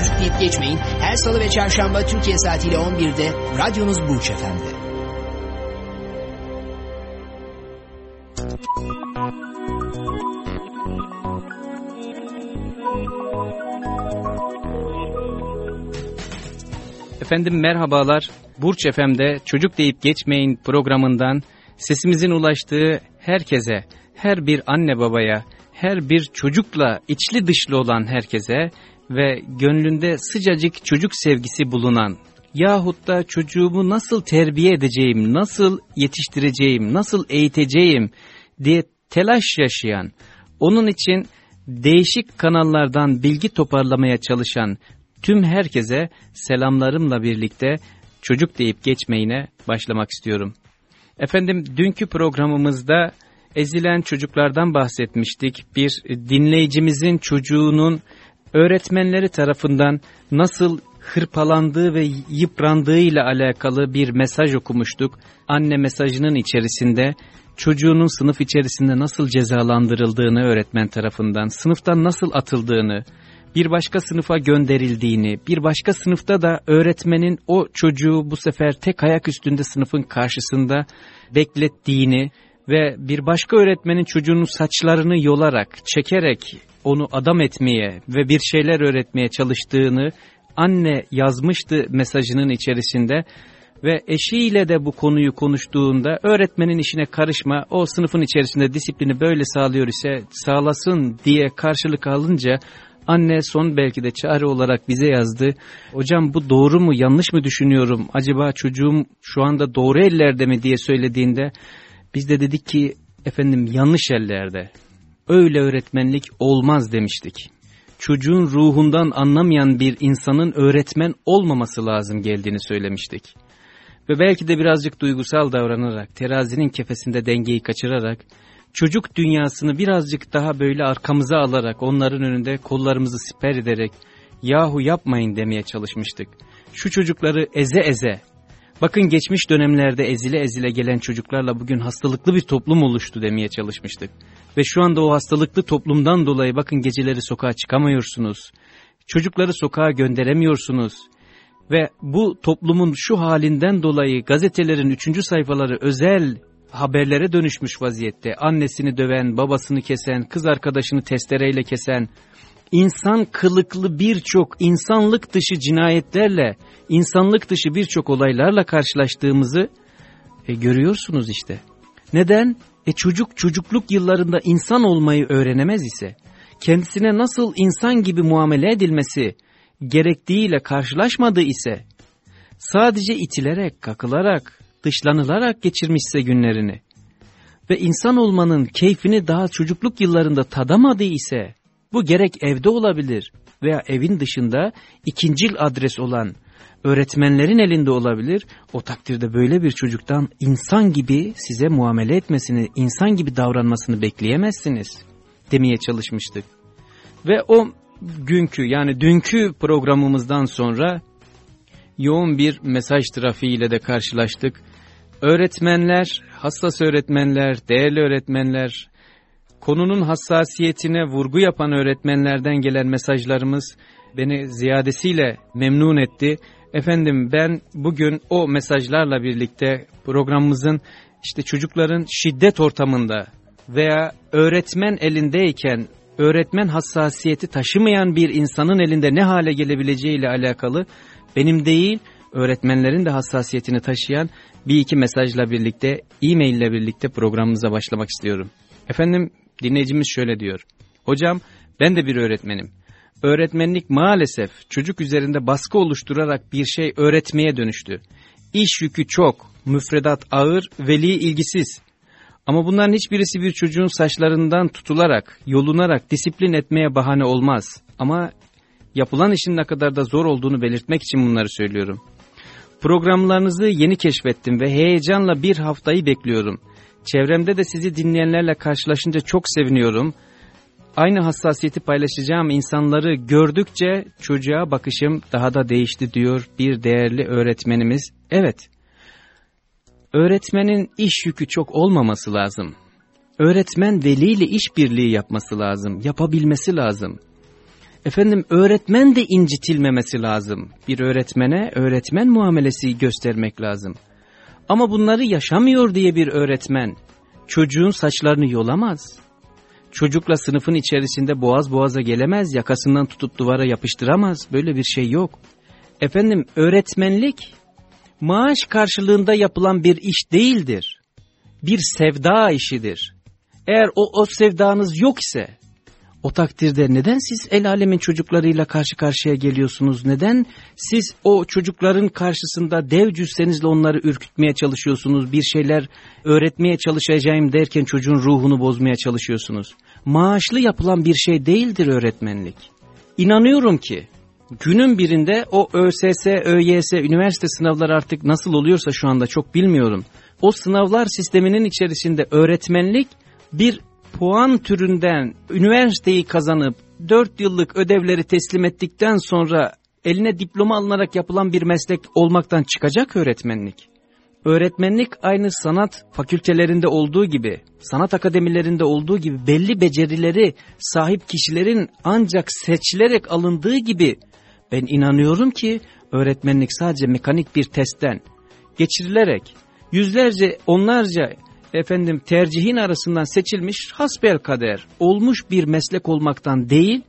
Çocuk deyip geçmeyin. Her salı ve çarşamba Türkiye saatiyle 11'de radyonuz Burç Efendi. Efendim merhabalar. Burç FM'de Çocuk Deyip Geçmeyin programından sesimizin ulaştığı herkese, her bir anne babaya, her bir çocukla içli dışlı olan herkese ve gönlünde sıcacık çocuk sevgisi bulunan yahut da çocuğumu nasıl terbiye edeceğim, nasıl yetiştireceğim, nasıl eğiteceğim diye telaş yaşayan, onun için değişik kanallardan bilgi toparlamaya çalışan tüm herkese selamlarımla birlikte çocuk deyip geçmeyine başlamak istiyorum. Efendim dünkü programımızda ezilen çocuklardan bahsetmiştik. Bir dinleyicimizin çocuğunun öğretmenleri tarafından nasıl hırpalandığı ve yıprandığı ile alakalı bir mesaj okumuştuk. Anne mesajının içerisinde çocuğunun sınıf içerisinde nasıl cezalandırıldığını öğretmen tarafından, sınıftan nasıl atıldığını, bir başka sınıfa gönderildiğini, bir başka sınıfta da öğretmenin o çocuğu bu sefer tek ayak üstünde sınıfın karşısında beklettiğini ve bir başka öğretmenin çocuğunun saçlarını yolarak, çekerek onu adam etmeye ve bir şeyler öğretmeye çalıştığını anne yazmıştı mesajının içerisinde ve eşiyle de bu konuyu konuştuğunda öğretmenin işine karışma o sınıfın içerisinde disiplini böyle sağlıyor ise sağlasın diye karşılık alınca Anne son belki de çare olarak bize yazdı. Hocam bu doğru mu yanlış mı düşünüyorum? Acaba çocuğum şu anda doğru ellerde mi diye söylediğinde biz de dedik ki efendim yanlış ellerde. Öyle öğretmenlik olmaz demiştik. Çocuğun ruhundan anlamayan bir insanın öğretmen olmaması lazım geldiğini söylemiştik. Ve belki de birazcık duygusal davranarak, terazinin kefesinde dengeyi kaçırarak çocuk dünyasını birazcık daha böyle arkamıza alarak onların önünde kollarımızı siper ederek yahu yapmayın demeye çalışmıştık. Şu çocukları eze eze bakın geçmiş dönemlerde ezile ezile gelen çocuklarla bugün hastalıklı bir toplum oluştu demeye çalışmıştık. Ve şu anda o hastalıklı toplumdan dolayı bakın geceleri sokağa çıkamıyorsunuz. Çocukları sokağa gönderemiyorsunuz. Ve bu toplumun şu halinden dolayı gazetelerin üçüncü sayfaları özel haberlere dönüşmüş vaziyette. Annesini döven, babasını kesen, kız arkadaşını testereyle kesen, insan kılıklı birçok insanlık dışı cinayetlerle, insanlık dışı birçok olaylarla karşılaştığımızı e, görüyorsunuz işte. Neden? E çocuk çocukluk yıllarında insan olmayı öğrenemez ise, kendisine nasıl insan gibi muamele edilmesi gerektiğiyle karşılaşmadığı ise, sadece itilerek, kakılarak, dışlanılarak geçirmişse günlerini ve insan olmanın keyfini daha çocukluk yıllarında tadamadı ise bu gerek evde olabilir veya evin dışında ikincil adres olan öğretmenlerin elinde olabilir. O takdirde böyle bir çocuktan insan gibi size muamele etmesini, insan gibi davranmasını bekleyemezsiniz demeye çalışmıştık. Ve o günkü yani dünkü programımızdan sonra yoğun bir mesaj trafiğiyle de karşılaştık. Öğretmenler, hassas öğretmenler, değerli öğretmenler, konunun hassasiyetine vurgu yapan öğretmenlerden gelen mesajlarımız beni ziyadesiyle memnun etti. Efendim ben bugün o mesajlarla birlikte programımızın işte çocukların şiddet ortamında veya öğretmen elindeyken öğretmen hassasiyeti taşımayan bir insanın elinde ne hale gelebileceği ile alakalı benim değil öğretmenlerin de hassasiyetini taşıyan bir iki mesajla birlikte, e-mail ile birlikte programımıza başlamak istiyorum. Efendim dinleyicimiz şöyle diyor. Hocam ben de bir öğretmenim. Öğretmenlik maalesef çocuk üzerinde baskı oluşturarak bir şey öğretmeye dönüştü. İş yükü çok, müfredat ağır, veli ilgisiz. Ama bunların hiçbirisi bir çocuğun saçlarından tutularak, yolunarak disiplin etmeye bahane olmaz. Ama Yapılan işin ne kadar da zor olduğunu belirtmek için bunları söylüyorum. Programlarınızı yeni keşfettim ve heyecanla bir haftayı bekliyorum. Çevremde de sizi dinleyenlerle karşılaşınca çok seviniyorum. Aynı hassasiyeti paylaşacağım insanları gördükçe çocuğa bakışım daha da değişti diyor bir değerli öğretmenimiz. Evet, öğretmenin iş yükü çok olmaması lazım. Öğretmen veliyle işbirliği yapması lazım, yapabilmesi lazım. Efendim öğretmen de incitilmemesi lazım. Bir öğretmene öğretmen muamelesi göstermek lazım. Ama bunları yaşamıyor diye bir öğretmen çocuğun saçlarını yolamaz. Çocukla sınıfın içerisinde boğaz boğaza gelemez, yakasından tutup duvara yapıştıramaz. Böyle bir şey yok. Efendim öğretmenlik maaş karşılığında yapılan bir iş değildir. Bir sevda işidir. Eğer o, o sevdanız yok ise o takdirde neden siz el alemin çocuklarıyla karşı karşıya geliyorsunuz? Neden siz o çocukların karşısında dev cüssenizle onları ürkütmeye çalışıyorsunuz? Bir şeyler öğretmeye çalışacağım derken çocuğun ruhunu bozmaya çalışıyorsunuz. Maaşlı yapılan bir şey değildir öğretmenlik. İnanıyorum ki günün birinde o ÖSS, ÖYS, üniversite sınavları artık nasıl oluyorsa şu anda çok bilmiyorum. O sınavlar sisteminin içerisinde öğretmenlik bir puan türünden üniversiteyi kazanıp 4 yıllık ödevleri teslim ettikten sonra eline diploma alınarak yapılan bir meslek olmaktan çıkacak öğretmenlik. Öğretmenlik aynı sanat fakültelerinde olduğu gibi, sanat akademilerinde olduğu gibi belli becerileri sahip kişilerin ancak seçilerek alındığı gibi ben inanıyorum ki öğretmenlik sadece mekanik bir testten geçirilerek yüzlerce onlarca efendim tercihin arasından seçilmiş hasbel kader. Olmuş bir meslek olmaktan değil,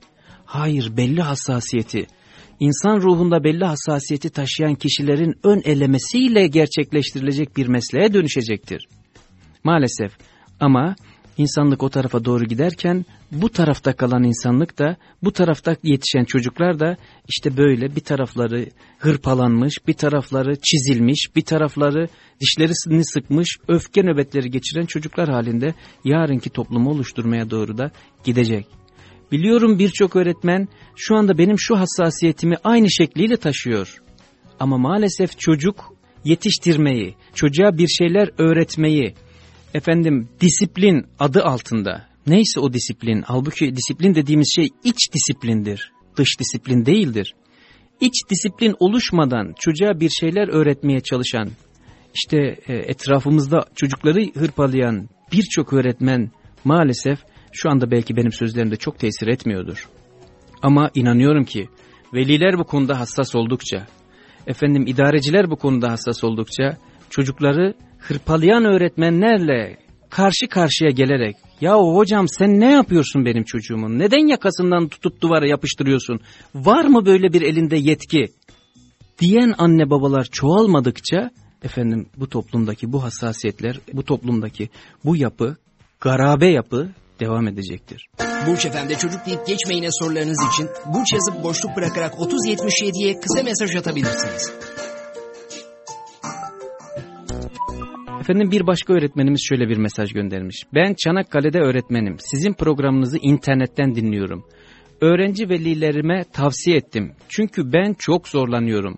hayır belli hassasiyeti, insan ruhunda belli hassasiyeti taşıyan kişilerin ön elemesiyle gerçekleştirilecek bir mesleğe dönüşecektir. Maalesef. Ama insanlık o tarafa doğru giderken bu tarafta kalan insanlık da bu tarafta yetişen çocuklar da işte böyle bir tarafları hırpalanmış, bir tarafları çizilmiş, bir tarafları dişlerini sıkmış, öfke nöbetleri geçiren çocuklar halinde yarınki toplumu oluşturmaya doğru da gidecek. Biliyorum birçok öğretmen şu anda benim şu hassasiyetimi aynı şekliyle taşıyor. Ama maalesef çocuk yetiştirmeyi, çocuğa bir şeyler öğretmeyi, efendim disiplin adı altında neyse o disiplin halbuki disiplin dediğimiz şey iç disiplindir dış disiplin değildir. İç disiplin oluşmadan çocuğa bir şeyler öğretmeye çalışan işte e, etrafımızda çocukları hırpalayan birçok öğretmen maalesef şu anda belki benim sözlerimde çok tesir etmiyordur. Ama inanıyorum ki veliler bu konuda hassas oldukça, efendim idareciler bu konuda hassas oldukça çocukları hırpalayan öğretmenlerle karşı karşıya gelerek ya hocam sen ne yapıyorsun benim çocuğumun neden yakasından tutup duvara yapıştırıyorsun var mı böyle bir elinde yetki diyen anne babalar çoğalmadıkça efendim bu toplumdaki bu hassasiyetler bu toplumdaki bu yapı garabe yapı devam edecektir. Burç Efendi çocuk deyip geçmeyine sorularınız için Burç yazıp boşluk bırakarak 3077'ye kısa mesaj atabilirsiniz. Efendim bir başka öğretmenimiz şöyle bir mesaj göndermiş. Ben Çanakkale'de öğretmenim. Sizin programınızı internetten dinliyorum. Öğrenci velilerime tavsiye ettim. Çünkü ben çok zorlanıyorum.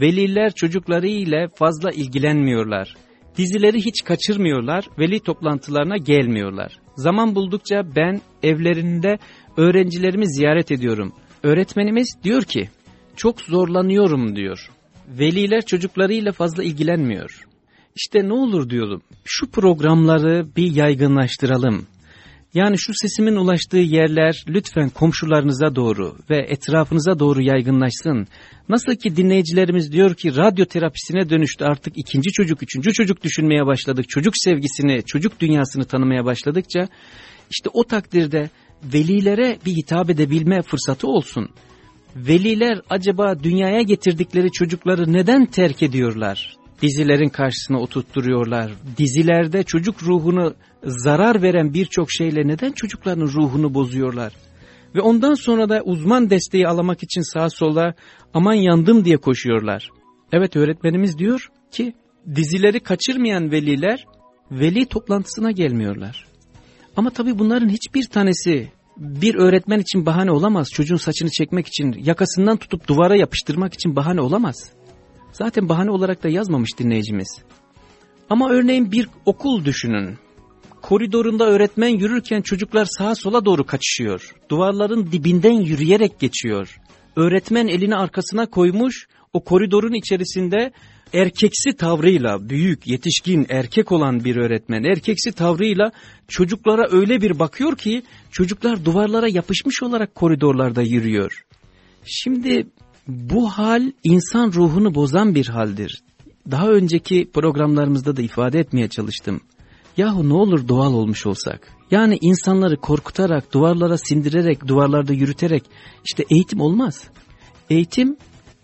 Veliler çocukları ile fazla ilgilenmiyorlar. Dizileri hiç kaçırmıyorlar, veli toplantılarına gelmiyorlar. Zaman buldukça ben evlerinde öğrencilerimi ziyaret ediyorum. Öğretmenimiz diyor ki, çok zorlanıyorum diyor. Veliler çocuklarıyla fazla ilgilenmiyor. İşte ne olur diyorum şu programları bir yaygınlaştıralım. Yani şu sesimin ulaştığı yerler lütfen komşularınıza doğru ve etrafınıza doğru yaygınlaşsın. Nasıl ki dinleyicilerimiz diyor ki radyo terapisine dönüştü artık ikinci çocuk, üçüncü çocuk düşünmeye başladık. Çocuk sevgisini, çocuk dünyasını tanımaya başladıkça işte o takdirde velilere bir hitap edebilme fırsatı olsun. Veliler acaba dünyaya getirdikleri çocukları neden terk ediyorlar? Dizilerin karşısına oturtturuyorlar. Dizilerde çocuk ruhunu zarar veren birçok şeyle neden çocukların ruhunu bozuyorlar? Ve ondan sonra da uzman desteği alamak için sağa sola aman yandım diye koşuyorlar. Evet öğretmenimiz diyor ki dizileri kaçırmayan veliler veli toplantısına gelmiyorlar. Ama tabii bunların hiçbir tanesi bir öğretmen için bahane olamaz. Çocuğun saçını çekmek için, yakasından tutup duvara yapıştırmak için bahane olamaz. Zaten bahane olarak da yazmamış dinleyicimiz. Ama örneğin bir okul düşünün. Koridorunda öğretmen yürürken çocuklar sağa sola doğru kaçışıyor. Duvarların dibinden yürüyerek geçiyor. Öğretmen elini arkasına koymuş, o koridorun içerisinde erkeksi tavrıyla, büyük, yetişkin, erkek olan bir öğretmen, erkeksi tavrıyla çocuklara öyle bir bakıyor ki, çocuklar duvarlara yapışmış olarak koridorlarda yürüyor. Şimdi bu hal insan ruhunu bozan bir haldir. Daha önceki programlarımızda da ifade etmeye çalıştım. Yahu ne olur doğal olmuş olsak. Yani insanları korkutarak, duvarlara sindirerek, duvarlarda yürüterek işte eğitim olmaz. Eğitim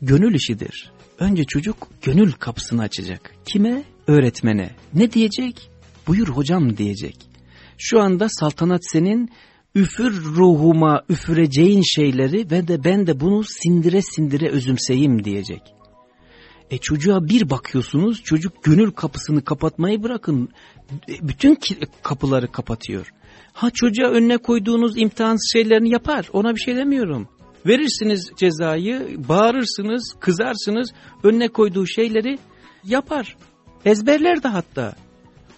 gönül işidir. Önce çocuk gönül kapısını açacak. Kime? Öğretmene. Ne diyecek? Buyur hocam diyecek. Şu anda saltanat senin üfür ruhuma üfüreceğin şeyleri ve de ben de bunu sindire sindire özümseyim diyecek. E çocuğa bir bakıyorsunuz çocuk gönül kapısını kapatmayı bırakın bütün kapıları kapatıyor. Ha çocuğa önüne koyduğunuz imtihan şeylerini yapar ona bir şey demiyorum. Verirsiniz cezayı, bağırırsınız, kızarsınız, önüne koyduğu şeyleri yapar. Ezberler de hatta.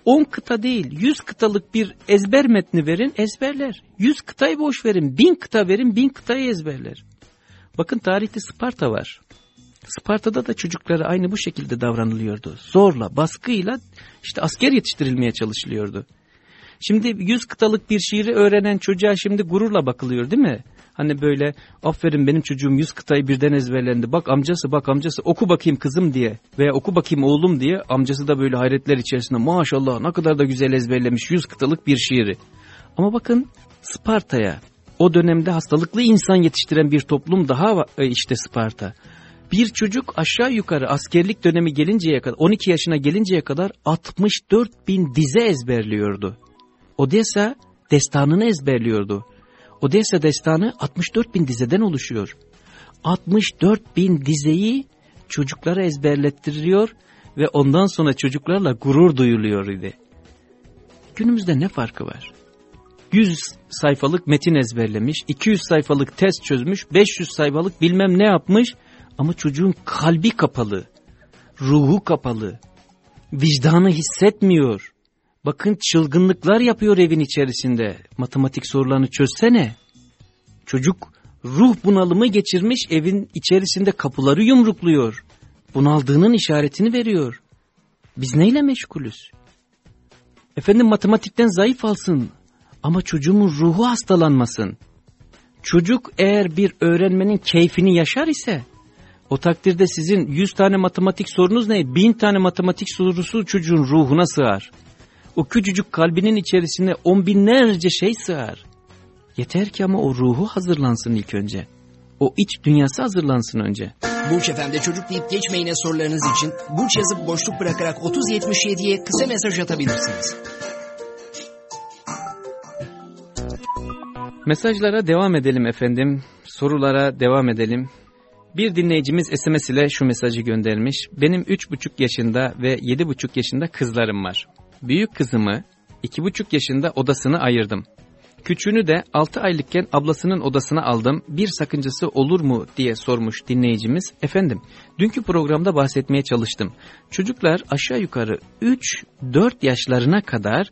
10 kıta değil, 100 kıtalık bir ezber metni verin, ezberler. 100 kıtayı boş verin, 1000 kıta verin, 1000 kıtayı ezberler. Bakın tarihte Sparta var. Sparta'da da çocuklara aynı bu şekilde davranılıyordu. Zorla, baskıyla işte asker yetiştirilmeye çalışılıyordu. Şimdi 100 kıtalık bir şiiri öğrenen çocuğa şimdi gururla bakılıyor değil mi? Hani böyle aferin benim çocuğum yüz kıtayı birden ezberlendi. Bak amcası bak amcası oku bakayım kızım diye veya oku bakayım oğlum diye amcası da böyle hayretler içerisinde maşallah ne kadar da güzel ezberlemiş yüz kıtalık bir şiiri. Ama bakın Sparta'ya o dönemde hastalıklı insan yetiştiren bir toplum daha e, işte Sparta. Bir çocuk aşağı yukarı askerlik dönemi gelinceye kadar 12 yaşına gelinceye kadar 64 bin dize ezberliyordu. Odessa destanını ezberliyordu. Odessa destanı 64 bin dizeden oluşuyor. 64 bin dizeyi çocuklara ezberlettiriyor ve ondan sonra çocuklarla gurur duyuluyor idi. Günümüzde ne farkı var? 100 sayfalık metin ezberlemiş, 200 sayfalık test çözmüş, 500 sayfalık bilmem ne yapmış ama çocuğun kalbi kapalı, ruhu kapalı, vicdanı hissetmiyor. Bakın çılgınlıklar yapıyor evin içerisinde. Matematik sorularını çözsene. Çocuk ruh bunalımı geçirmiş evin içerisinde kapıları yumrukluyor. Bunaldığının işaretini veriyor. Biz neyle meşgulüz? Efendim matematikten zayıf alsın ama çocuğumun ruhu hastalanmasın. Çocuk eğer bir öğrenmenin keyfini yaşar ise o takdirde sizin yüz tane matematik sorunuz ne? Bin tane matematik sorusu çocuğun ruhuna sığar. O küçücük kalbinin içerisine on binlerce şey sığar. Yeter ki ama o ruhu hazırlansın ilk önce. O iç dünyası hazırlansın önce. Burç Efendi çocuk deyip geçmeyine sorularınız için Burç yazıp boşluk bırakarak 3077'ye kısa mesaj atabilirsiniz. Mesajlara devam edelim efendim. Sorulara devam edelim. Bir dinleyicimiz SMS ile şu mesajı göndermiş. Benim 3,5 yaşında ve 7,5 yaşında kızlarım var. Büyük kızımı 2,5 yaşında odasını ayırdım. Küçüğünü de 6 aylıkken ablasının odasına aldım. Bir sakıncası olur mu diye sormuş dinleyicimiz. Efendim, dünkü programda bahsetmeye çalıştım. Çocuklar aşağı yukarı 3-4 yaşlarına kadar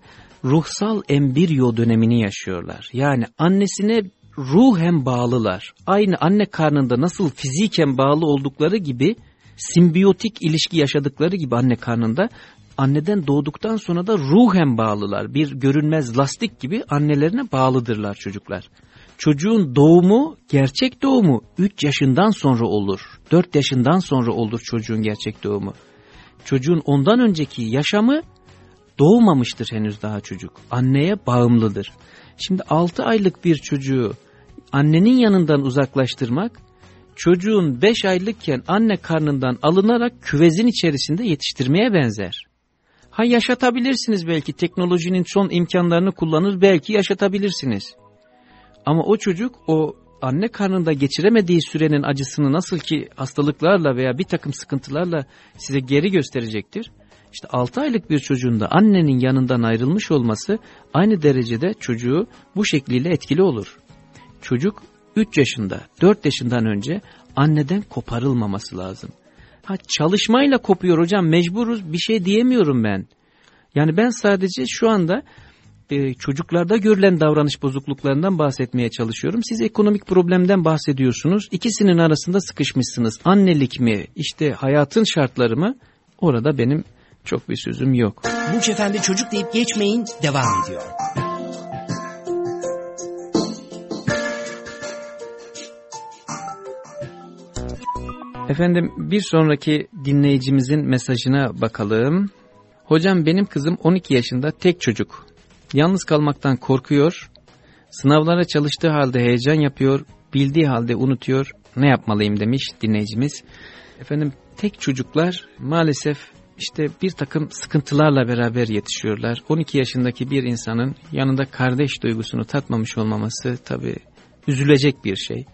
ruhsal embriyo dönemini yaşıyorlar. Yani annesine ruhen bağlılar. Aynı anne karnında nasıl fiziken bağlı oldukları gibi simbiyotik ilişki yaşadıkları gibi anne karnında anneden doğduktan sonra da ruhen bağlılar. Bir görünmez lastik gibi annelerine bağlıdırlar çocuklar. Çocuğun doğumu, gerçek doğumu 3 yaşından sonra olur. 4 yaşından sonra olur çocuğun gerçek doğumu. Çocuğun ondan önceki yaşamı doğmamıştır henüz daha çocuk. Anneye bağımlıdır. Şimdi 6 aylık bir çocuğu annenin yanından uzaklaştırmak, çocuğun 5 aylıkken anne karnından alınarak küvezin içerisinde yetiştirmeye benzer. Ha yaşatabilirsiniz belki teknolojinin son imkanlarını kullanır belki yaşatabilirsiniz. Ama o çocuk o anne karnında geçiremediği sürenin acısını nasıl ki hastalıklarla veya bir takım sıkıntılarla size geri gösterecektir. İşte 6 aylık bir çocuğun da annenin yanından ayrılmış olması aynı derecede çocuğu bu şekliyle etkili olur. çocuk 3 yaşında 4 yaşından önce anneden koparılmaması lazım. Ha çalışmayla kopuyor hocam mecburuz bir şey diyemiyorum ben. Yani ben sadece şu anda e, çocuklarda görülen davranış bozukluklarından bahsetmeye çalışıyorum. Siz ekonomik problemden bahsediyorsunuz. İkisinin arasında sıkışmışsınız. Annelik mi, işte hayatın şartları mı? Orada benim çok bir sözüm yok. Burç Efendi çocuk deyip geçmeyin devam ediyor. Efendim bir sonraki dinleyicimizin mesajına bakalım. Hocam benim kızım 12 yaşında tek çocuk. Yalnız kalmaktan korkuyor. Sınavlara çalıştığı halde heyecan yapıyor. Bildiği halde unutuyor. Ne yapmalıyım demiş dinleyicimiz. Efendim tek çocuklar maalesef işte bir takım sıkıntılarla beraber yetişiyorlar. 12 yaşındaki bir insanın yanında kardeş duygusunu tatmamış olmaması tabi üzülecek bir şey.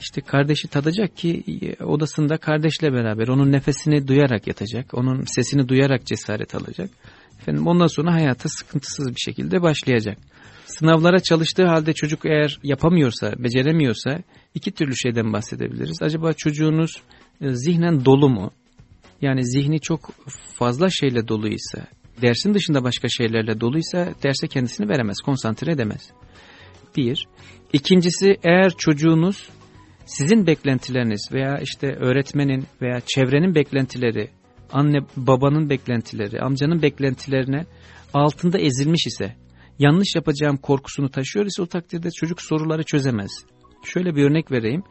İşte kardeşi tadacak ki e, odasında kardeşle beraber onun nefesini duyarak yatacak, onun sesini duyarak cesaret alacak. Efendim ondan sonra hayata sıkıntısız bir şekilde başlayacak. Sınavlara çalıştığı halde çocuk eğer yapamıyorsa, beceremiyorsa iki türlü şeyden bahsedebiliriz. Acaba çocuğunuz e, zihnen dolu mu? Yani zihni çok fazla şeyle doluysa, dersin dışında başka şeylerle doluysa derse kendisini veremez, konsantre edemez. Bir. İkincisi eğer çocuğunuz sizin beklentileriniz veya işte öğretmenin veya çevrenin beklentileri, anne babanın beklentileri, amcanın beklentilerine altında ezilmiş ise, yanlış yapacağım korkusunu taşıyor ise o takdirde çocuk soruları çözemez. Şöyle bir örnek vereyim.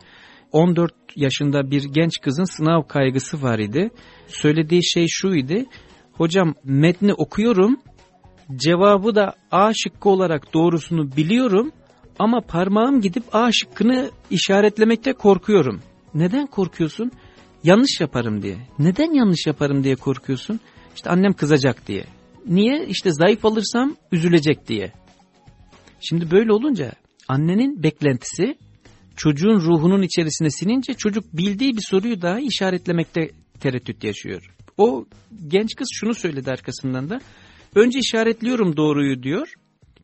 14 yaşında bir genç kızın sınav kaygısı var idi. Söylediği şey şu idi. Hocam metni okuyorum, cevabı da A şıkkı olarak doğrusunu biliyorum ama parmağım gidip A şıkkını işaretlemekte korkuyorum. Neden korkuyorsun? Yanlış yaparım diye. Neden yanlış yaparım diye korkuyorsun? İşte annem kızacak diye. Niye? İşte zayıf alırsam üzülecek diye. Şimdi böyle olunca annenin beklentisi çocuğun ruhunun içerisine sinince çocuk bildiği bir soruyu daha işaretlemekte tereddüt yaşıyor. O genç kız şunu söyledi arkasından da. Önce işaretliyorum doğruyu diyor.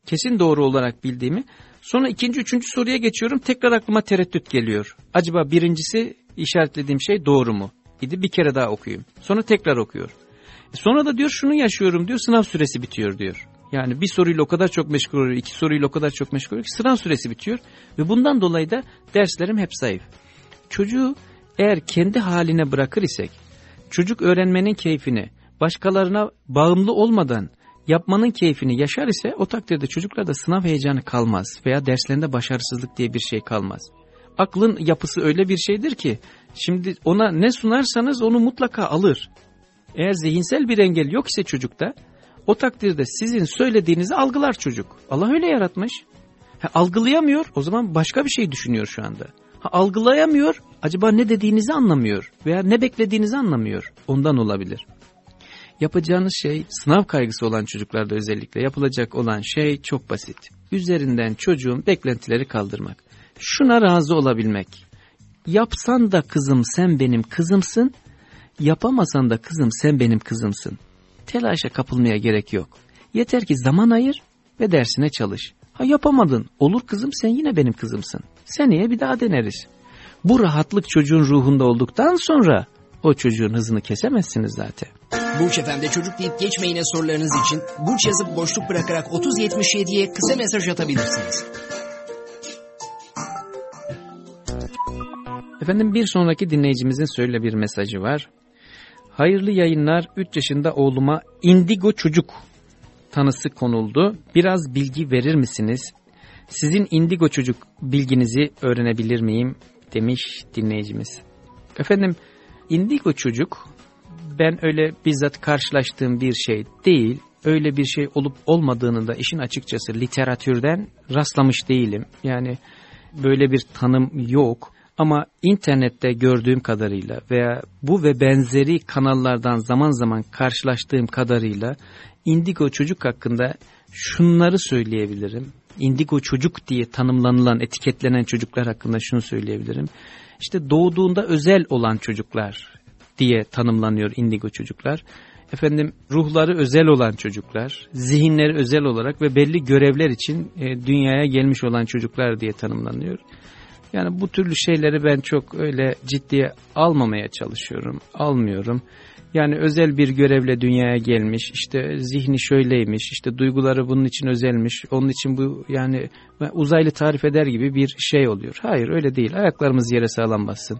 Kesin doğru olarak bildiğimi. Sonra ikinci, üçüncü soruya geçiyorum. Tekrar aklıma tereddüt geliyor. Acaba birincisi işaretlediğim şey doğru mu? İdi bir kere daha okuyayım. Sonra tekrar okuyor. E sonra da diyor şunu yaşıyorum diyor sınav süresi bitiyor diyor. Yani bir soruyla o kadar çok meşgul oluyor, iki soruyla o kadar çok meşgul oluyor ki sınav süresi bitiyor. Ve bundan dolayı da derslerim hep zayıf. Çocuğu eğer kendi haline bırakır isek, çocuk öğrenmenin keyfini başkalarına bağımlı olmadan yapmanın keyfini yaşar ise o takdirde çocuklarda sınav heyecanı kalmaz veya derslerinde başarısızlık diye bir şey kalmaz. Aklın yapısı öyle bir şeydir ki şimdi ona ne sunarsanız onu mutlaka alır. Eğer zihinsel bir engel yok ise çocukta o takdirde sizin söylediğinizi algılar çocuk. Allah öyle yaratmış. Ha, algılayamıyor o zaman başka bir şey düşünüyor şu anda. Ha, algılayamıyor acaba ne dediğinizi anlamıyor veya ne beklediğinizi anlamıyor. Ondan olabilir. Yapacağınız şey sınav kaygısı olan çocuklarda özellikle yapılacak olan şey çok basit. Üzerinden çocuğun beklentileri kaldırmak. Şuna razı olabilmek. Yapsan da kızım sen benim kızımsın, yapamasan da kızım sen benim kızımsın. Telaşa kapılmaya gerek yok. Yeter ki zaman ayır ve dersine çalış. Ha yapamadın, olur kızım sen yine benim kızımsın. Seneye bir daha deneriz. Bu rahatlık çocuğun ruhunda olduktan sonra o çocuğun hızını kesemezsiniz zaten. Burç Efendi çocuk deyip geçmeyine sorularınız için Burç yazıp boşluk bırakarak 3077'ye kısa mesaj atabilirsiniz. Efendim bir sonraki dinleyicimizin şöyle bir mesajı var. Hayırlı yayınlar 3 yaşında oğluma indigo çocuk tanısı konuldu. Biraz bilgi verir misiniz? Sizin indigo çocuk bilginizi öğrenebilir miyim? Demiş dinleyicimiz. Efendim indigo çocuk ben öyle bizzat karşılaştığım bir şey değil. Öyle bir şey olup olmadığını da işin açıkçası literatürden rastlamış değilim. Yani böyle bir tanım yok. Ama internette gördüğüm kadarıyla veya bu ve benzeri kanallardan zaman zaman karşılaştığım kadarıyla indigo çocuk hakkında şunları söyleyebilirim. Indigo çocuk diye tanımlanılan, etiketlenen çocuklar hakkında şunu söyleyebilirim. İşte doğduğunda özel olan çocuklar diye tanımlanıyor indigo çocuklar. efendim ruhları özel olan çocuklar, zihinleri özel olarak ve belli görevler için e, dünyaya gelmiş olan çocuklar diye tanımlanıyor. Yani bu türlü şeyleri ben çok öyle ciddiye almamaya çalışıyorum, almıyorum. Yani özel bir görevle dünyaya gelmiş, işte zihni şöyleymiş, işte duyguları bunun için özelmiş, onun için bu yani uzaylı tarif eder gibi bir şey oluyor. Hayır öyle değil, ayaklarımız yere sağlam bassın.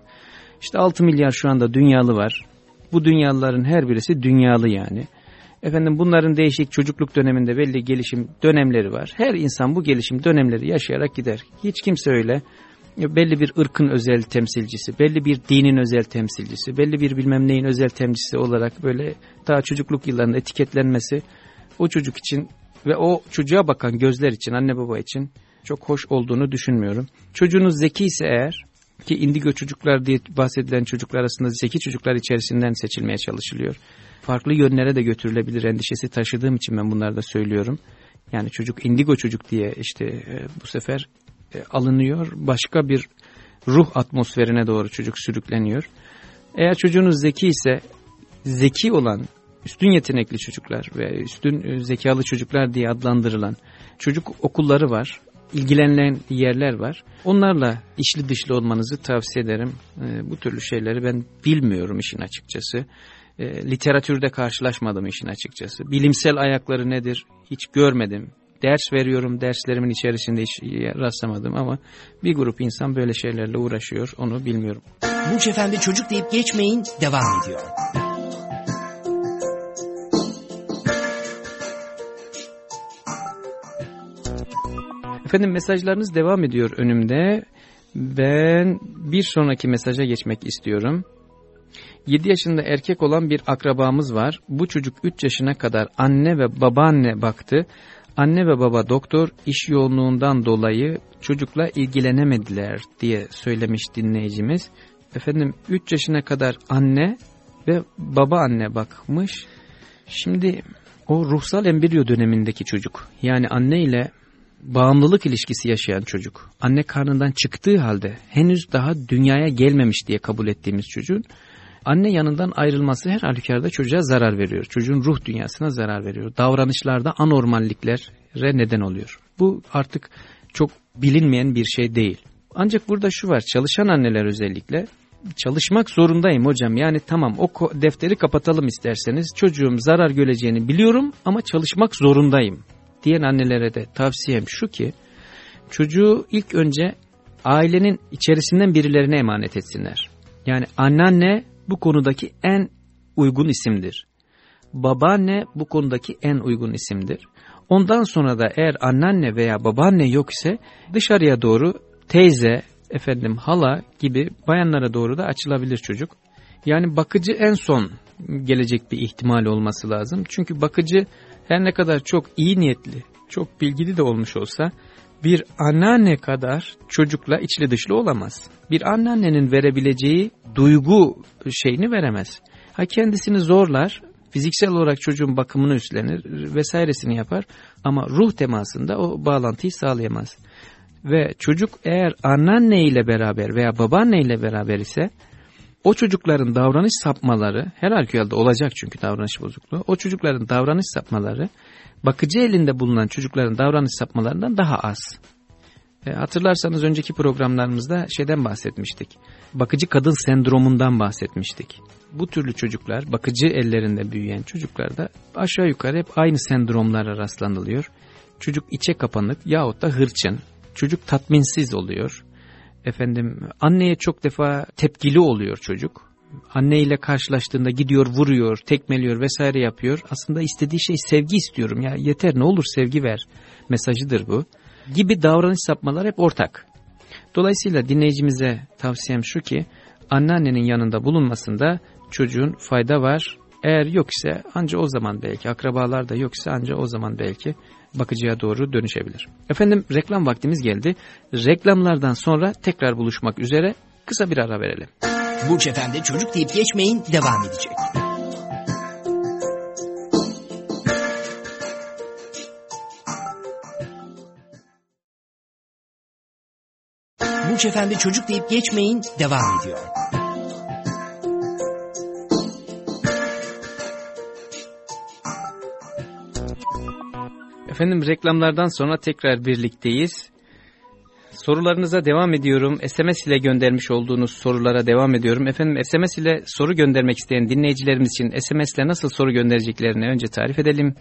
İşte 6 milyar şu anda dünyalı var. Bu dünyalıların her birisi dünyalı yani. Efendim bunların değişik çocukluk döneminde belli gelişim dönemleri var. Her insan bu gelişim dönemleri yaşayarak gider. Hiç kimse öyle belli bir ırkın özel temsilcisi, belli bir dinin özel temsilcisi, belli bir bilmem neyin özel temsilcisi olarak böyle daha çocukluk yıllarında etiketlenmesi o çocuk için ve o çocuğa bakan gözler için, anne baba için çok hoş olduğunu düşünmüyorum. Çocuğunuz zeki ise eğer ki indigo çocuklar diye bahsedilen çocuklar arasında zeki çocuklar içerisinden seçilmeye çalışılıyor. Farklı yönlere de götürülebilir endişesi taşıdığım için ben bunları da söylüyorum. Yani çocuk indigo çocuk diye işte e, bu sefer e, alınıyor. Başka bir ruh atmosferine doğru çocuk sürükleniyor. Eğer çocuğunuz zeki ise zeki olan üstün yetenekli çocuklar ve üstün e, zekalı çocuklar diye adlandırılan çocuk okulları var. ilgilenilen yerler var. Onlarla içli dışlı olmanızı tavsiye ederim. E, bu türlü şeyleri ben bilmiyorum işin açıkçası. E, literatürde karşılaşmadım işin açıkçası. Bilimsel ayakları nedir hiç görmedim ders veriyorum derslerimin içerisinde hiç rastlamadım ama bir grup insan böyle şeylerle uğraşıyor onu bilmiyorum. Burç Efendi çocuk deyip geçmeyin devam ediyor. Efendim mesajlarınız devam ediyor önümde. Ben bir sonraki mesaja geçmek istiyorum. 7 yaşında erkek olan bir akrabamız var. Bu çocuk 3 yaşına kadar anne ve babaanne baktı. Anne ve baba doktor iş yoğunluğundan dolayı çocukla ilgilenemediler diye söylemiş dinleyicimiz. Efendim 3 yaşına kadar anne ve baba anne bakmış. Şimdi o ruhsal embriyo dönemindeki çocuk yani anne ile bağımlılık ilişkisi yaşayan çocuk. Anne karnından çıktığı halde henüz daha dünyaya gelmemiş diye kabul ettiğimiz çocuğun Anne yanından ayrılması her halükarda çocuğa zarar veriyor. Çocuğun ruh dünyasına zarar veriyor. Davranışlarda anormalliklere neden oluyor. Bu artık çok bilinmeyen bir şey değil. Ancak burada şu var çalışan anneler özellikle çalışmak zorundayım hocam. Yani tamam o defteri kapatalım isterseniz çocuğum zarar göreceğini biliyorum ama çalışmak zorundayım diyen annelere de tavsiyem şu ki çocuğu ilk önce ailenin içerisinden birilerine emanet etsinler. Yani anneanne bu konudaki en uygun isimdir. Babaanne bu konudaki en uygun isimdir. Ondan sonra da eğer anneanne veya babaanne yok ise dışarıya doğru teyze, efendim hala gibi bayanlara doğru da açılabilir çocuk. Yani bakıcı en son gelecek bir ihtimal olması lazım. Çünkü bakıcı her ne kadar çok iyi niyetli, çok bilgili de olmuş olsa bir anneanne kadar çocukla içli dışlı olamaz. Bir anneannenin verebileceği duygu şeyini veremez. Ha kendisini zorlar, fiziksel olarak çocuğun bakımını üstlenir vesairesini yapar ama ruh temasında o bağlantıyı sağlayamaz. Ve çocuk eğer anneanne ile beraber veya babaanne ile beraber ise o çocukların davranış sapmaları her halükarda olacak çünkü davranış bozukluğu. O çocukların davranış sapmaları bakıcı elinde bulunan çocukların davranış sapmalarından daha az. E, hatırlarsanız önceki programlarımızda şeyden bahsetmiştik. Bakıcı kadın sendromundan bahsetmiştik. Bu türlü çocuklar, bakıcı ellerinde büyüyen çocuklarda aşağı yukarı hep aynı sendromlara rastlanılıyor. Çocuk içe kapanık yahut da hırçın. Çocuk tatminsiz oluyor. Efendim anneye çok defa tepkili oluyor çocuk. Anne ile karşılaştığında gidiyor, vuruyor, tekmeliyor vesaire yapıyor. Aslında istediği şey sevgi istiyorum ya yeter ne olur sevgi ver mesajıdır bu gibi davranış sapmalar hep ortak. Dolayısıyla dinleyicimize tavsiyem şu ki anneannenin yanında bulunmasında çocuğun fayda var. Eğer yok ise anca o zaman belki akrabalar da yok ise anca o zaman belki bakıcıya doğru dönüşebilir. Efendim reklam vaktimiz geldi. Reklamlardan sonra tekrar buluşmak üzere kısa bir ara verelim. Burç Efendi çocuk deyip geçmeyin devam edecek. Burç Efendi çocuk deyip geçmeyin devam ediyor. Efendim reklamlardan sonra tekrar birlikteyiz. Sorularınıza devam ediyorum. SMS ile göndermiş olduğunuz sorulara devam ediyorum. Efendim SMS ile soru göndermek isteyen dinleyicilerimiz için SMS ile nasıl soru göndereceklerini önce tarif edelim.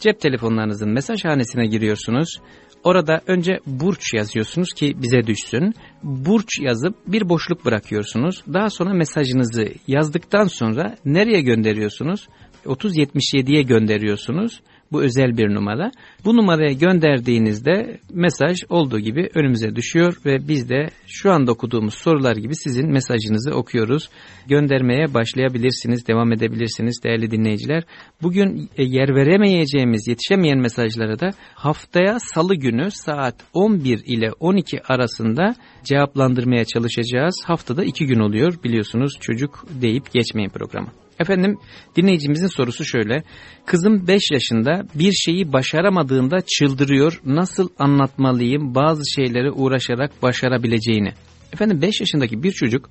Cep telefonlarınızın mesaj hanesine giriyorsunuz. Orada önce burç yazıyorsunuz ki bize düşsün. Burç yazıp bir boşluk bırakıyorsunuz. Daha sonra mesajınızı yazdıktan sonra nereye gönderiyorsunuz? 3077'ye gönderiyorsunuz. Bu özel bir numara. Bu numaraya gönderdiğinizde mesaj olduğu gibi önümüze düşüyor ve biz de şu anda okuduğumuz sorular gibi sizin mesajınızı okuyoruz. Göndermeye başlayabilirsiniz, devam edebilirsiniz değerli dinleyiciler. Bugün e, yer veremeyeceğimiz, yetişemeyen mesajlara da haftaya salı günü saat 11 ile 12 arasında cevaplandırmaya çalışacağız. Haftada iki gün oluyor biliyorsunuz çocuk deyip geçmeyin programı. Efendim dinleyicimizin sorusu şöyle. Kızım 5 yaşında bir şeyi başaramadığında çıldırıyor. Nasıl anlatmalıyım bazı şeyleri uğraşarak başarabileceğini. Efendim 5 yaşındaki bir çocuk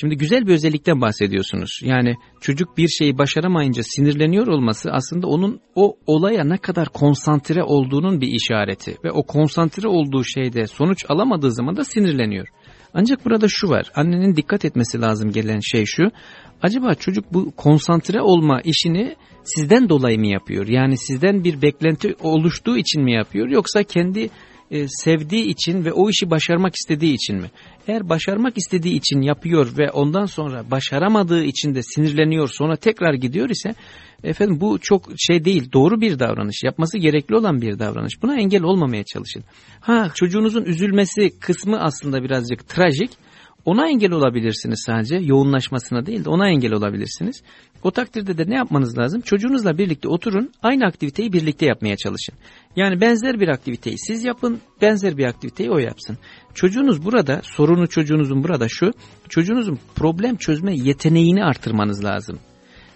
Şimdi güzel bir özellikten bahsediyorsunuz. Yani çocuk bir şeyi başaramayınca sinirleniyor olması aslında onun o olaya ne kadar konsantre olduğunun bir işareti. Ve o konsantre olduğu şeyde sonuç alamadığı zaman da sinirleniyor. Ancak burada şu var. Annenin dikkat etmesi lazım gelen şey şu. Acaba çocuk bu konsantre olma işini sizden dolayı mı yapıyor? Yani sizden bir beklenti oluştuğu için mi yapıyor? Yoksa kendi e, sevdiği için ve o işi başarmak istediği için mi? Eğer başarmak istediği için yapıyor ve ondan sonra başaramadığı için de sinirleniyor sonra tekrar gidiyor ise efendim bu çok şey değil doğru bir davranış yapması gerekli olan bir davranış. Buna engel olmamaya çalışın. Ha çocuğunuzun üzülmesi kısmı aslında birazcık trajik ona engel olabilirsiniz sadece yoğunlaşmasına değil de ona engel olabilirsiniz. O takdirde de ne yapmanız lazım? Çocuğunuzla birlikte oturun aynı aktiviteyi birlikte yapmaya çalışın. Yani benzer bir aktiviteyi siz yapın benzer bir aktiviteyi o yapsın. Çocuğunuz burada sorunu çocuğunuzun burada şu çocuğunuzun problem çözme yeteneğini artırmanız lazım.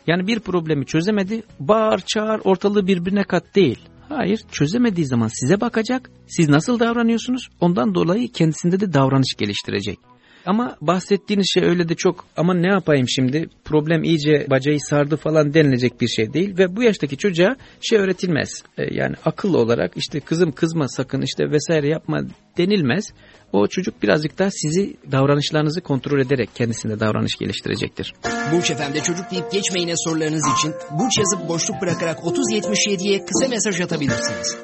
Yani bir problemi çözemedi bağır çağır ortalığı birbirine kat değil. Hayır çözemediği zaman size bakacak siz nasıl davranıyorsunuz ondan dolayı kendisinde de davranış geliştirecek. Ama bahsettiğiniz şey öyle de çok ama ne yapayım şimdi problem iyice bacayı sardı falan denilecek bir şey değil ve bu yaştaki çocuğa şey öğretilmez. E, yani akıl olarak işte kızım kızma sakın işte vesaire yapma denilmez. O çocuk birazcık daha sizi davranışlarınızı kontrol ederek kendisinde davranış geliştirecektir. Burç Efendi çocuk deyip geçmeyine sorularınız için Burç yazıp boşluk bırakarak 3077'ye kısa mesaj atabilirsiniz.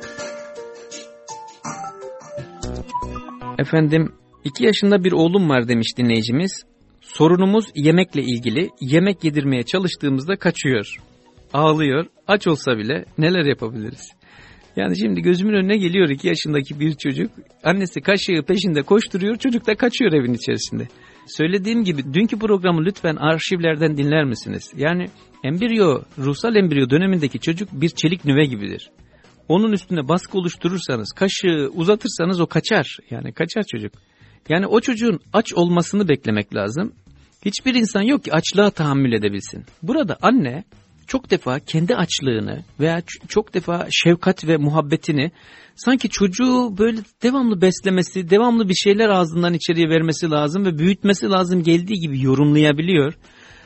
Efendim 2 yaşında bir oğlum var demiş dinleyicimiz. Sorunumuz yemekle ilgili. Yemek yedirmeye çalıştığımızda kaçıyor. Ağlıyor. Aç olsa bile neler yapabiliriz? Yani şimdi gözümün önüne geliyor 2 yaşındaki bir çocuk. Annesi kaşığı peşinde koşturuyor. Çocuk da kaçıyor evin içerisinde. Söylediğim gibi dünkü programı lütfen arşivlerden dinler misiniz? Yani embriyo, ruhsal embriyo dönemindeki çocuk bir çelik nüve gibidir. Onun üstüne baskı oluşturursanız, kaşığı uzatırsanız o kaçar. Yani kaçar çocuk. Yani o çocuğun aç olmasını beklemek lazım. Hiçbir insan yok ki açlığa tahammül edebilsin. Burada anne çok defa kendi açlığını veya çok defa şefkat ve muhabbetini sanki çocuğu böyle devamlı beslemesi, devamlı bir şeyler ağzından içeriye vermesi lazım ve büyütmesi lazım geldiği gibi yorumlayabiliyor.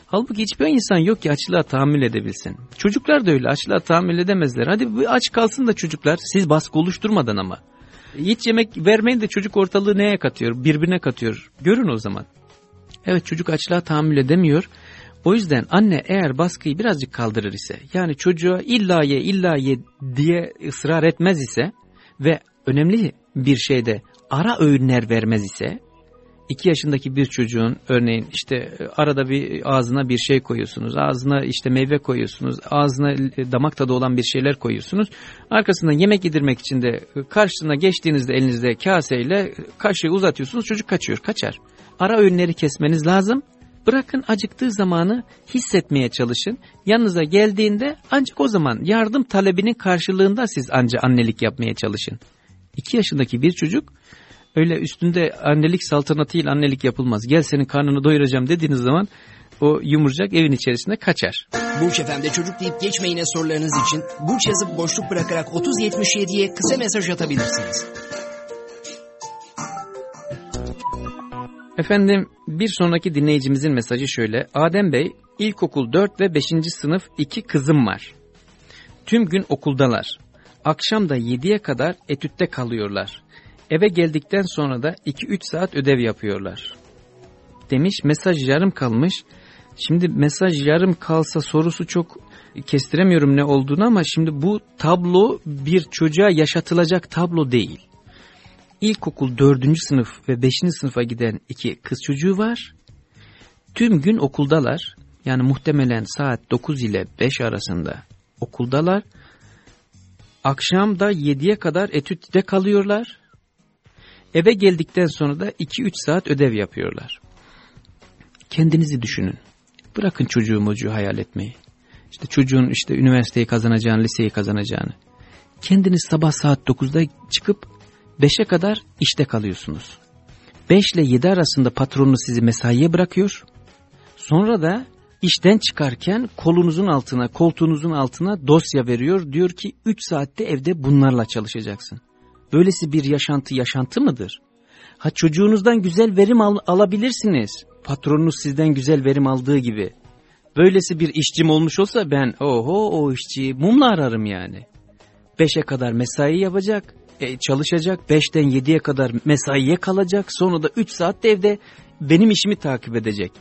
Halbuki hiçbir insan yok ki açlığa tahammül edebilsin. Çocuklar da öyle açlığa tahammül edemezler. Hadi bir aç kalsın da çocuklar siz baskı oluşturmadan ama. Hiç yemek vermeyin de çocuk ortalığı neye katıyor? Birbirine katıyor. Görün o zaman. Evet çocuk açlığa tahammül edemiyor. O yüzden anne eğer baskıyı birazcık kaldırır ise yani çocuğa illa ye illa ye diye ısrar etmez ise ve önemli bir şeyde ara öğünler vermez ise 2 yaşındaki bir çocuğun örneğin işte e, arada bir ağzına bir şey koyuyorsunuz. Ağzına işte meyve koyuyorsunuz. Ağzına e, damak tadı olan bir şeyler koyuyorsunuz. Arkasından yemek yedirmek için de e, karşısına geçtiğinizde elinizde kaseyle kaşığı uzatıyorsunuz. Çocuk kaçıyor, kaçar. Ara öğünleri kesmeniz lazım. Bırakın acıktığı zamanı hissetmeye çalışın. Yanınıza geldiğinde ancak o zaman yardım talebinin karşılığında siz ancak annelik yapmaya çalışın. 2 yaşındaki bir çocuk öyle üstünde annelik saltanatıyla annelik yapılmaz. Gel senin karnını doyuracağım dediğiniz zaman o yumurcak evin içerisinde kaçar. Burç Efendi çocuk deyip geçmeyine sorularınız için Burç yazıp boşluk bırakarak 3077'ye kısa mesaj atabilirsiniz. Efendim bir sonraki dinleyicimizin mesajı şöyle. Adem Bey ilkokul 4 ve 5. sınıf iki kızım var. Tüm gün okuldalar. Akşam da 7'ye kadar etütte kalıyorlar. Eve geldikten sonra da 2-3 saat ödev yapıyorlar. Demiş mesaj yarım kalmış. Şimdi mesaj yarım kalsa sorusu çok kestiremiyorum ne olduğunu ama şimdi bu tablo bir çocuğa yaşatılacak tablo değil. İlkokul 4. sınıf ve 5. sınıfa giden iki kız çocuğu var. Tüm gün okuldalar. Yani muhtemelen saat 9 ile 5 arasında okuldalar. Akşam da 7'ye kadar etütte kalıyorlar. Eve geldikten sonra da 2-3 saat ödev yapıyorlar. Kendinizi düşünün. Bırakın çocuğu mocuğu hayal etmeyi. İşte çocuğun işte üniversiteyi kazanacağını, liseyi kazanacağını. Kendiniz sabah saat 9'da çıkıp 5'e kadar işte kalıyorsunuz. 5 ile 7 arasında patronunuz sizi mesaiye bırakıyor. Sonra da işten çıkarken kolunuzun altına, koltuğunuzun altına dosya veriyor. Diyor ki 3 saatte evde bunlarla çalışacaksın. Böylesi bir yaşantı yaşantı mıdır? Ha çocuğunuzdan güzel verim al alabilirsiniz. Patronunuz sizden güzel verim aldığı gibi. Böylesi bir işçim olmuş olsa ben oho o işçi mumla ararım yani. Beşe kadar mesai yapacak, e, çalışacak, beşten yediye kadar mesaiye kalacak, sonra da üç saat de evde benim işimi takip edecek.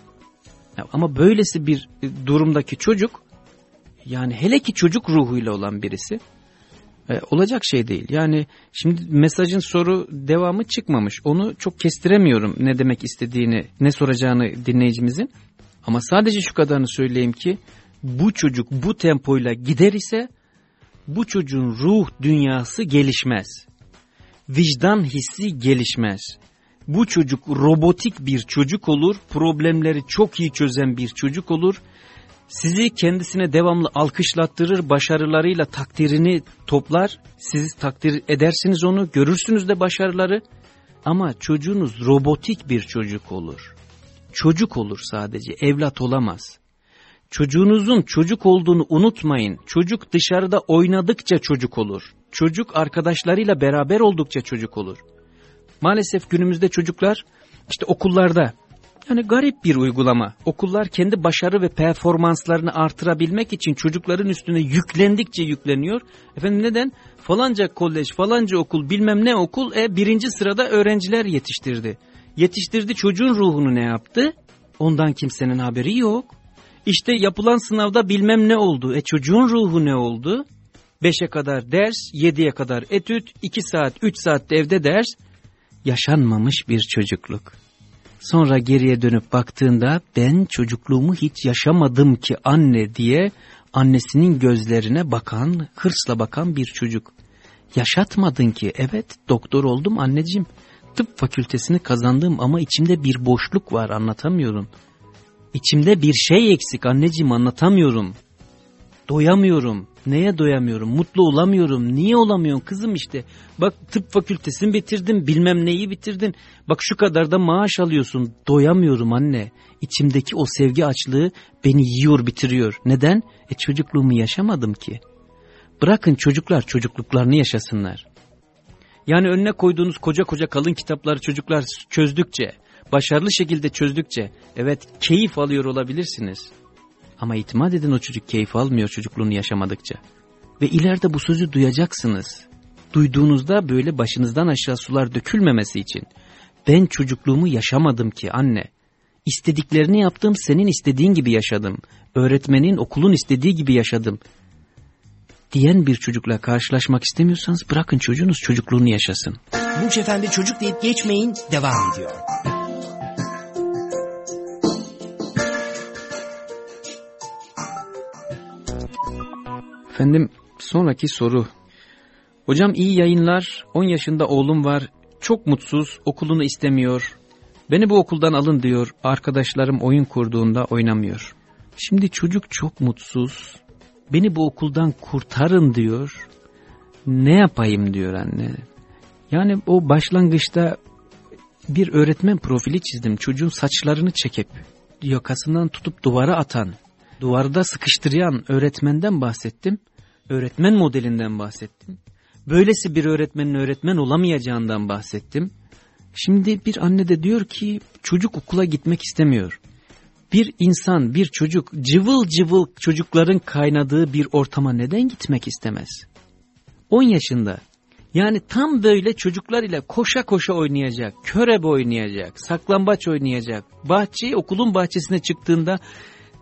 Ya, ama böylesi bir e, durumdaki çocuk, yani hele ki çocuk ruhuyla olan birisi, e, olacak şey değil. Yani şimdi mesajın soru devamı çıkmamış. Onu çok kestiremiyorum ne demek istediğini, ne soracağını dinleyicimizin. Ama sadece şu kadarını söyleyeyim ki bu çocuk bu tempoyla gider ise bu çocuğun ruh dünyası gelişmez. Vicdan hissi gelişmez. Bu çocuk robotik bir çocuk olur, problemleri çok iyi çözen bir çocuk olur. Sizi kendisine devamlı alkışlattırır, başarılarıyla takdirini toplar. Siz takdir edersiniz onu, görürsünüz de başarıları. Ama çocuğunuz robotik bir çocuk olur. Çocuk olur sadece, evlat olamaz. Çocuğunuzun çocuk olduğunu unutmayın. Çocuk dışarıda oynadıkça çocuk olur. Çocuk arkadaşlarıyla beraber oldukça çocuk olur. Maalesef günümüzde çocuklar işte okullarda yani garip bir uygulama. Okullar kendi başarı ve performanslarını artırabilmek için çocukların üstüne yüklendikçe yükleniyor. Efendim neden? Falanca kolej, falanca okul, bilmem ne okul e, birinci sırada öğrenciler yetiştirdi. Yetiştirdi çocuğun ruhunu ne yaptı? Ondan kimsenin haberi yok. İşte yapılan sınavda bilmem ne oldu. E çocuğun ruhu ne oldu? Beşe kadar ders, yediye kadar etüt, iki saat, üç saat evde ders. Yaşanmamış bir çocukluk. Sonra geriye dönüp baktığında ben çocukluğumu hiç yaşamadım ki anne diye annesinin gözlerine bakan, hırsla bakan bir çocuk. Yaşatmadın ki evet doktor oldum anneciğim. Tıp fakültesini kazandım ama içimde bir boşluk var anlatamıyorum. İçimde bir şey eksik anneciğim anlatamıyorum. Doyamıyorum. Neye doyamıyorum? Mutlu olamıyorum. Niye olamıyorum kızım işte? Bak tıp fakültesini bitirdin, bilmem neyi bitirdin. Bak şu kadar da maaş alıyorsun. Doyamıyorum anne. İçimdeki o sevgi açlığı beni yiyor, bitiriyor. Neden? E çocukluğumu yaşamadım ki. Bırakın çocuklar çocukluklarını yaşasınlar. Yani önüne koyduğunuz koca koca kalın kitapları çocuklar çözdükçe, başarılı şekilde çözdükçe, evet keyif alıyor olabilirsiniz. Ama itimat edin o çocuk keyif almıyor çocukluğunu yaşamadıkça. Ve ileride bu sözü duyacaksınız. Duyduğunuzda böyle başınızdan aşağı sular dökülmemesi için. Ben çocukluğumu yaşamadım ki anne. İstediklerini yaptım senin istediğin gibi yaşadım. Öğretmenin okulun istediği gibi yaşadım. Diyen bir çocukla karşılaşmak istemiyorsanız bırakın çocuğunuz çocukluğunu yaşasın. Burç Efendi çocuk deyip geçmeyin devam ediyor. Efendim sonraki soru. Hocam iyi yayınlar. 10 yaşında oğlum var. Çok mutsuz. Okulunu istemiyor. Beni bu okuldan alın diyor. Arkadaşlarım oyun kurduğunda oynamıyor. Şimdi çocuk çok mutsuz. Beni bu okuldan kurtarın diyor. Ne yapayım diyor anne. Yani o başlangıçta bir öğretmen profili çizdim. Çocuğun saçlarını çekip yakasından tutup duvara atan, duvarda sıkıştıran öğretmenden bahsettim. Öğretmen modelinden bahsettim. Böylesi bir öğretmenin öğretmen olamayacağından bahsettim. Şimdi bir anne de diyor ki çocuk okula gitmek istemiyor. Bir insan, bir çocuk cıvıl cıvıl çocukların kaynadığı bir ortama neden gitmek istemez? 10 yaşında. Yani tam böyle çocuklar ile koşa koşa oynayacak, körebe oynayacak, saklambaç oynayacak. Bahçeyi okulun bahçesine çıktığında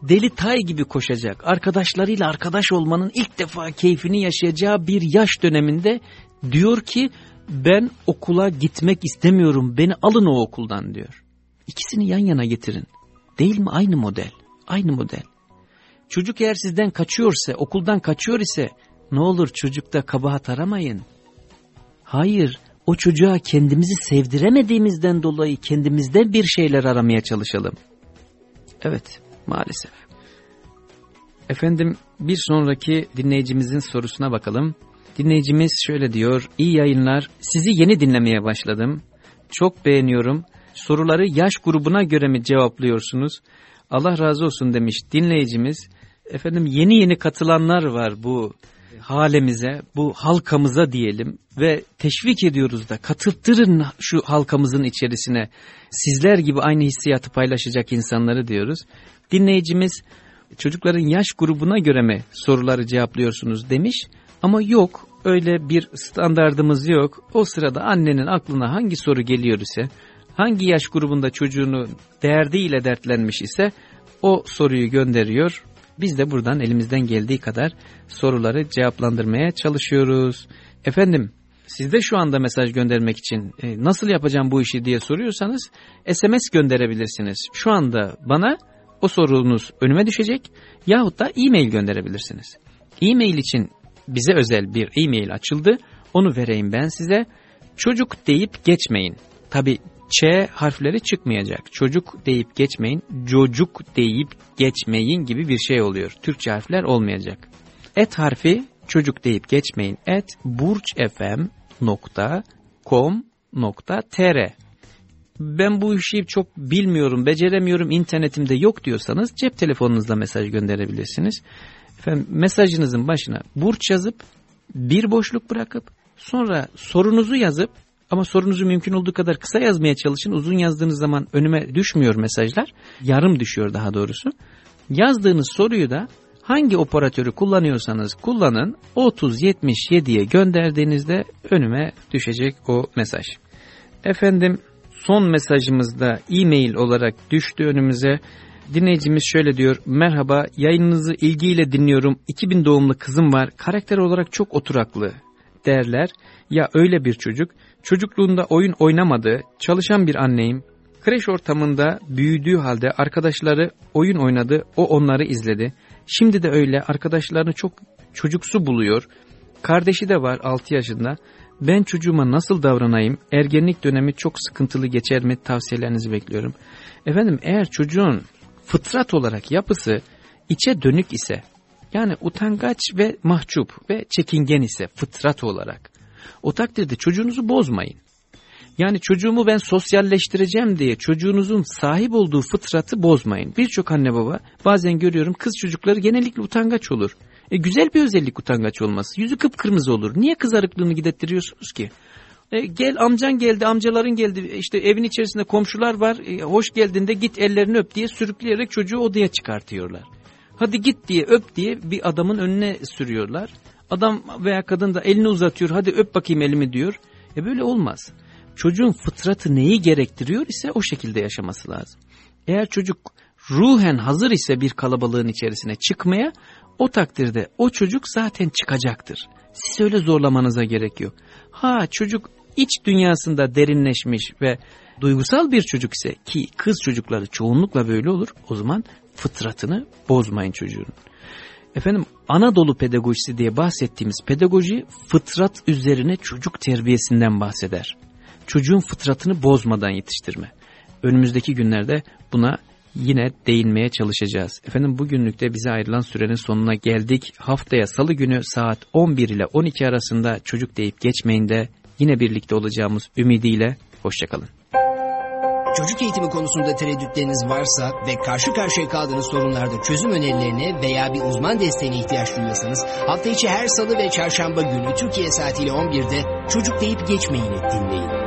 deli tay gibi koşacak. Arkadaşlarıyla arkadaş olmanın ilk defa keyfini yaşayacağı bir yaş döneminde diyor ki ben okula gitmek istemiyorum beni alın o okuldan diyor. İkisini yan yana getirin. Değil mi aynı model? Aynı model. Çocuk eğer sizden kaçıyorsa, okuldan kaçıyor ise ne olur çocukta kabahat aramayın. Hayır, o çocuğa kendimizi sevdiremediğimizden dolayı kendimizde bir şeyler aramaya çalışalım. Evet, maalesef. Efendim bir sonraki dinleyicimizin sorusuna bakalım. Dinleyicimiz şöyle diyor, iyi yayınlar, sizi yeni dinlemeye başladım. Çok beğeniyorum. Soruları yaş grubuna göre mi cevaplıyorsunuz? Allah razı olsun demiş dinleyicimiz. Efendim yeni yeni katılanlar var bu halemize, bu halkamıza diyelim ve teşvik ediyoruz da katıltırın şu halkamızın içerisine sizler gibi aynı hissiyatı paylaşacak insanları diyoruz. Dinleyicimiz çocukların yaş grubuna göre mi soruları cevaplıyorsunuz demiş ama yok öyle bir standardımız yok. O sırada annenin aklına hangi soru geliyor ise hangi yaş grubunda çocuğunu derdiyle dertlenmiş ise o soruyu gönderiyor biz de buradan elimizden geldiği kadar soruları cevaplandırmaya çalışıyoruz. Efendim siz de şu anda mesaj göndermek için e, nasıl yapacağım bu işi diye soruyorsanız SMS gönderebilirsiniz. Şu anda bana o sorunuz önüme düşecek yahut da e-mail gönderebilirsiniz. E-mail için bize özel bir e-mail açıldı. Onu vereyim ben size. Çocuk deyip geçmeyin. Tabi Ç harfleri çıkmayacak. Çocuk deyip geçmeyin, çocuk deyip geçmeyin gibi bir şey oluyor. Türkçe harfler olmayacak. Et harfi çocuk deyip geçmeyin. Et burçfm.com.tr ben bu işi çok bilmiyorum, beceremiyorum, internetimde yok diyorsanız cep telefonunuzla mesaj gönderebilirsiniz. Efendim, mesajınızın başına burç yazıp bir boşluk bırakıp sonra sorunuzu yazıp ama sorunuzu mümkün olduğu kadar kısa yazmaya çalışın. Uzun yazdığınız zaman önüme düşmüyor mesajlar. Yarım düşüyor daha doğrusu. Yazdığınız soruyu da hangi operatörü kullanıyorsanız kullanın 3077'ye gönderdiğinizde önüme düşecek o mesaj. Efendim son mesajımızda e-mail olarak düştü önümüze. Dinleyicimiz şöyle diyor. Merhaba yayınınızı ilgiyle dinliyorum. 2000 doğumlu kızım var. Karakter olarak çok oturaklı derler. Ya öyle bir çocuk Çocukluğunda oyun oynamadığı, çalışan bir anneyim. Kreş ortamında büyüdüğü halde arkadaşları oyun oynadı, o onları izledi. Şimdi de öyle arkadaşlarını çok çocuksu buluyor. Kardeşi de var 6 yaşında. Ben çocuğuma nasıl davranayım? Ergenlik dönemi çok sıkıntılı geçer mi? Tavsiyelerinizi bekliyorum. Efendim eğer çocuğun fıtrat olarak yapısı içe dönük ise yani utangaç ve mahcup ve çekingen ise fıtrat olarak o takdirde çocuğunuzu bozmayın. Yani çocuğumu ben sosyalleştireceğim diye çocuğunuzun sahip olduğu fıtratı bozmayın. Birçok anne baba bazen görüyorum kız çocukları genellikle utangaç olur. E, güzel bir özellik utangaç olması. Yüzü kıpkırmızı olur. Niye kızarıklığını gidettiriyorsunuz ki? E, gel amcan geldi, amcaların geldi. İşte evin içerisinde komşular var. E, hoş geldiğinde git ellerini öp diye sürükleyerek çocuğu odaya çıkartıyorlar. Hadi git diye öp diye bir adamın önüne sürüyorlar. Adam veya kadın da elini uzatıyor hadi öp bakayım elimi diyor. E böyle olmaz. Çocuğun fıtratı neyi gerektiriyor ise o şekilde yaşaması lazım. Eğer çocuk ruhen hazır ise bir kalabalığın içerisine çıkmaya o takdirde o çocuk zaten çıkacaktır. Siz öyle zorlamanıza gerek yok. Ha çocuk iç dünyasında derinleşmiş ve duygusal bir çocuk ise ki kız çocukları çoğunlukla böyle olur o zaman fıtratını bozmayın çocuğun. Efendim Anadolu pedagojisi diye bahsettiğimiz pedagoji fıtrat üzerine çocuk terbiyesinden bahseder. Çocuğun fıtratını bozmadan yetiştirme. Önümüzdeki günlerde buna yine değinmeye çalışacağız. Efendim bugünlük de bize ayrılan sürenin sonuna geldik. Haftaya salı günü saat 11 ile 12 arasında çocuk deyip geçmeyin de yine birlikte olacağımız ümidiyle hoşçakalın. Çocuk eğitimi konusunda tereddütleriniz varsa ve karşı karşıya kaldığınız sorunlarda çözüm önerilerine veya bir uzman desteğine ihtiyaç duyuyorsanız hafta içi her salı ve çarşamba günü Türkiye saatiyle 11'de çocuk deyip geçmeyini dinleyin.